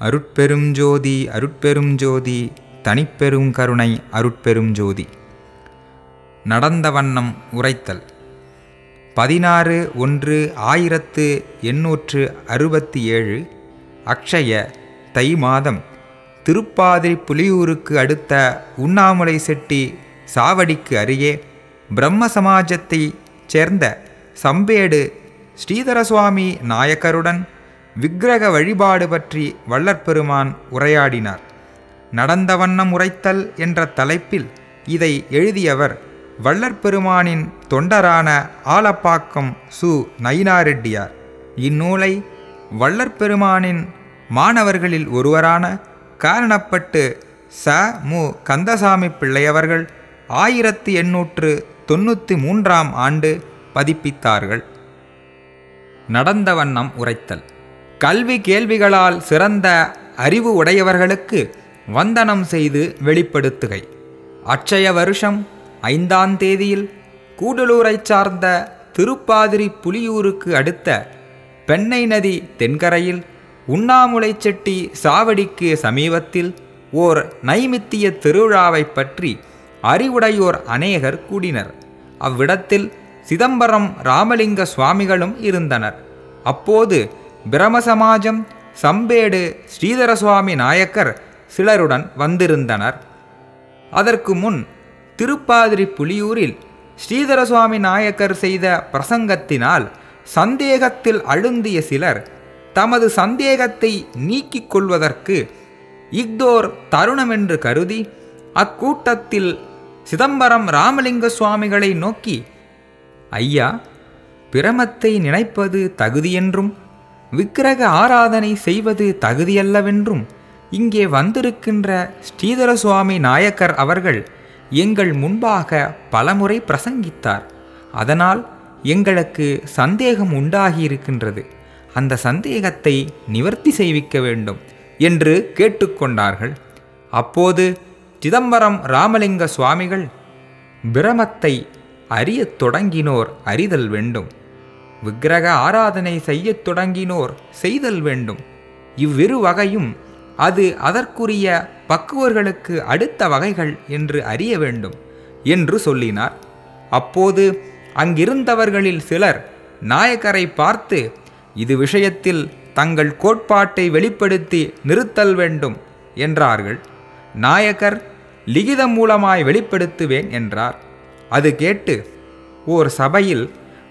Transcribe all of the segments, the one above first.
அருட்பெரும் ஜோதி அருட்பெரும் ஜோதி தனிப்பெரும் கருணை அருட்பெரும் ஜோதி. நடந்த வண்ணம் உரைத்தல். பதினாறு ஒன்று ஆயிரத்து எண்ணூற்று அறுபத்தி ஏழு அக்ஷய தை மாதம் திருப்பாதிரி புலியூருக்கு அடுத்த உண்ணாமலை செட்டி சாவடிக்கு அருகே பிரம்ம சமாஜத்தைச் சேர்ந்த சம்பேடு ஸ்ரீதர சுவாமி நாயக்கருடன் விக்கிரக வழிபாடு பற்றி வள்ளற்பெருமான் உரையாடினார். நடந்த வண்ணம் உரைத்தல் என்ற தலைப்பில் இதை எழுதியவர் வள்ளற்பெருமானின் தொண்டரான ஆலப்பாக்கம் சு. நயினாரெட்டியார். இந்நூலை வள்ளற்பெருமானின் மாணவர்களில் ஒருவரான காரணப்பட்டு ச. மு. கந்தசாமி பிள்ளையவர்கள் ஆயிரத்தி எண்ணூற்று தொண்ணூற்றி மூன்றாம் ஆண்டு பதிப்பித்தார்கள். நடந்த வண்ணம் உரைத்தல் கல்வி கேள்விகளால் சிறந்த அறிவு உடையவர்களுக்கு வந்தனம் செய்து வெளிப்படுத்துகை. அட்சய வருஷம் ஐந்தாம் தேதியில் கூடலூரைச் சார்ந்த திருப்பாதிரி புலியூருக்கு அடுத்த பெண்ணை நதி தென்கரையில் உண்ணாமுலை செட்டி சாவடிக்கு சமீபத்தில் ஓர் நைமித்திய திருவிழாவைப் பற்றி அறிவுடையோர் அநேகர் கூடினர். அவ்விடத்தில் சிதம்பரம் ராமலிங்க சுவாமிகளும் இருந்தனர். அப்போது பிரமசமாஜம் சம்பேடு ஸ்ரீதர சுவாமி நாயக்கர் சிலருடன் வந்திருந்தனர். அதற்கு முன் திருப்பாதிரி புலியூரில் ஸ்ரீதர சுவாமி நாயக்கர் செய்த பிரசங்கத்தினால் சந்தேகத்தில் அழுந்திய சிலர் தமது சந்தேகத்தை நீக்கிக் கொள்வதற்கு இஃதோர் தருணமென்று கருதி அக்கூட்டத்தில் சிதம்பரம் ராமலிங்க சுவாமிகளை நோக்கி ஐயா பிரமத்தை நினைப்பது தகுதியென்றும் விக்கிரக ஆராதனை செய்வது தகுதியல்லவென்றும் இங்கே வந்திருக்கின்ற ஸ்ரீதர சுவாமி நாயக்கர் அவர்கள் எங்கள் முன்பாக பலமுறை பிரசங்கித்தார். அதனால் எங்களுக்கு சந்தேகம் உண்டாகியிருக்கின்றது. அந்த சந்தேகத்தை நிவர்த்தி செய்விக்க வேண்டும் என்று கேட்டுக்கொண்டார்கள். அப்போது சிதம்பரம் ராமலிங்க சுவாமிகள் பிரமத்தை அறியத் தொடங்கினோர் அறிதல் வேண்டும். விக்கிரக ஆராதனை செய்யத் தொடங்கினோர் செய்தல் வேண்டும். இவ்விரு வகையும் அது அதற்குரிய பக்குவர்களுக்கு அடுத்த வகைகள் என்று அறிய வேண்டும் என்று சொல்லினார். அப்போது அங்கிருந்தவர்களில் சிலர் நாயக்கரை பார்த்து இது விஷயத்தில் தங்கள் கோட்பாட்டை வெளிப்படுத்தி நிறுத்தல் வேண்டும் என்றார்கள். நாயக்கர் லிகிதம் மூலமாய் வெளிப்படுத்துவேன் என்றார். அது கேட்டு ஓர் சபையில்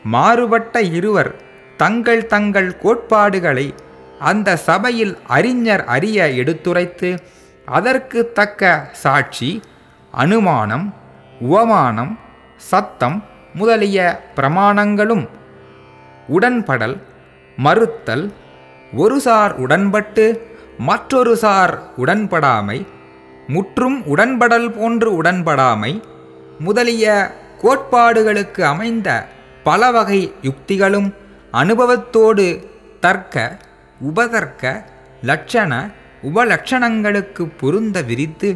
மாறுபட்ட இருவர் தங்கள் தங்கள் கோட்பாடுகளை அந்த சபையில் அறிஞர் அறிய எடுத்துரைத்து அதற்கு தக்க சாட்சி அனுமானம் உவமானம் சத்தம் முதலிய பிரமாணங்களும் உடன்படல் மறுத்தல் ஒரு சார் உடன்பட்டு மற்றொரு சார் உடன்படாமை முற்றும் உடன்படல் போன்று உடன்படாமை முதலிய கோட்பாடுகளுக்கு அமைந்த பல வகை யுக்திகளும் அனுபவத்தோடு தர்க்க உபதர்க்க லட்சண உபலட்சணங்களுக்கு பொருந்த விரித்து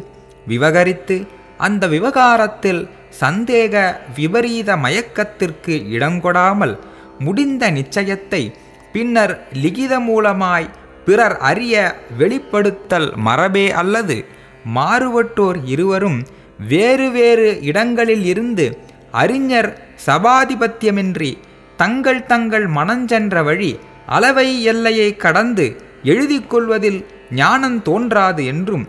விவகரித்து அந்த விவகாரத்தில் சந்தேக விபரீத மயக்கத்திற்கு இடங்கொடாமல் முடிந்த நிச்சயத்தை பின்னர் லிகித மூலமாய் பிறர் அறிய வெளிப்படுத்தல் மரபே அல்லது மாறுபட்டோர் இருவரும் வேறு வேறு இடங்களில் இருந்து அறிஞர் சபாதிபத்தியமின்றி தங்கள் தங்கள் மனஞ்சென்ற வழி அளவை எல்லையை கடந்து எழுதிக்கொள்வதில் ஞானம் தோன்றாது என்றும்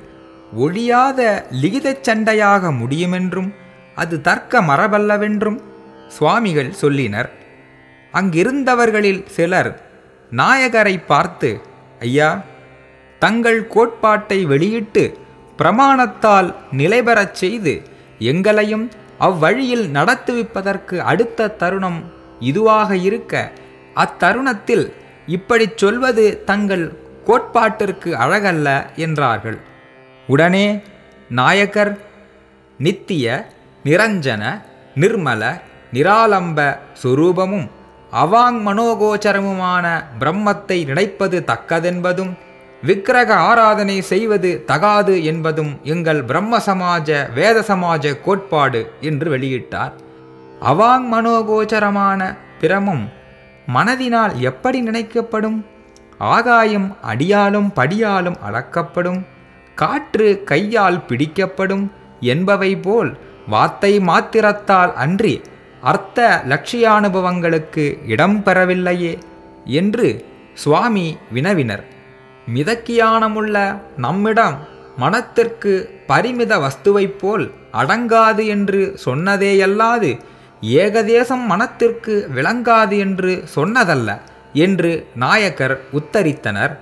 ஒழியாத லிகிதச் சண்டையாக முடியுமென்றும் அது தர்க்க மரபல்லவென்றும் சுவாமிகள் சொல்லினர். அங்கிருந்தவர்களில் சிலர் நாயகரை பார்த்து ஐயா தங்கள் கோட்பாட்டை வெளியிட்டு பிரமாணத்தால் நிலைபெறச் செய்து எங்களையும் அவ்வழியில் நடத்துவிப்பதற்கு அடுத்த தருணம் இதுவாக இருக்க அத்தருணத்தில் இப்படிச் சொல்வது தங்கள் கோட்பாட்டிற்கு அழகல்ல என்றார்கள். உடனே நாயகர் நித்திய நிரஞ்சன நிர்மல நிராலம்ப சுரூபமும் அவாங் மனோகோச்சரமுமான பிரம்மத்தை நினைப்பது தக்கதென்பதும் விக்கிரக ஆராதனை செய்வது தகாது என்பதும் எங்கள் பிரம்ம சமாஜ வேத சமாஜ கோட்பாடு என்று வெளியிட்டார். அவாங் மனோகோச்சரமான பிரமம் மனதினால் எப்படி நினைக்கப்படும்? ஆகாயம் அடியாலும் படியாலும் அளக்கப்படும். காற்று கையால் பிடிக்கப்படும் என்பவை போல் வார்த்தை மாத்திரத்தால் அன்றி அர்த்த லட்சியானுபவங்களுக்கு இடம் பெறவில்லையே என்று சுவாமி வினவினர். மிதக்கியானமுள்ள நம்மிடம் மனத்திற்கு பரிமித வஸ்துவைப் போல் அடங்காது என்று சொன்னதேயல்லாது ஏகதேசம் மனத்திற்கு விளங்காது என்று சொன்னதல்ல என்று நாயக்கர் உத்தரித்தனர்.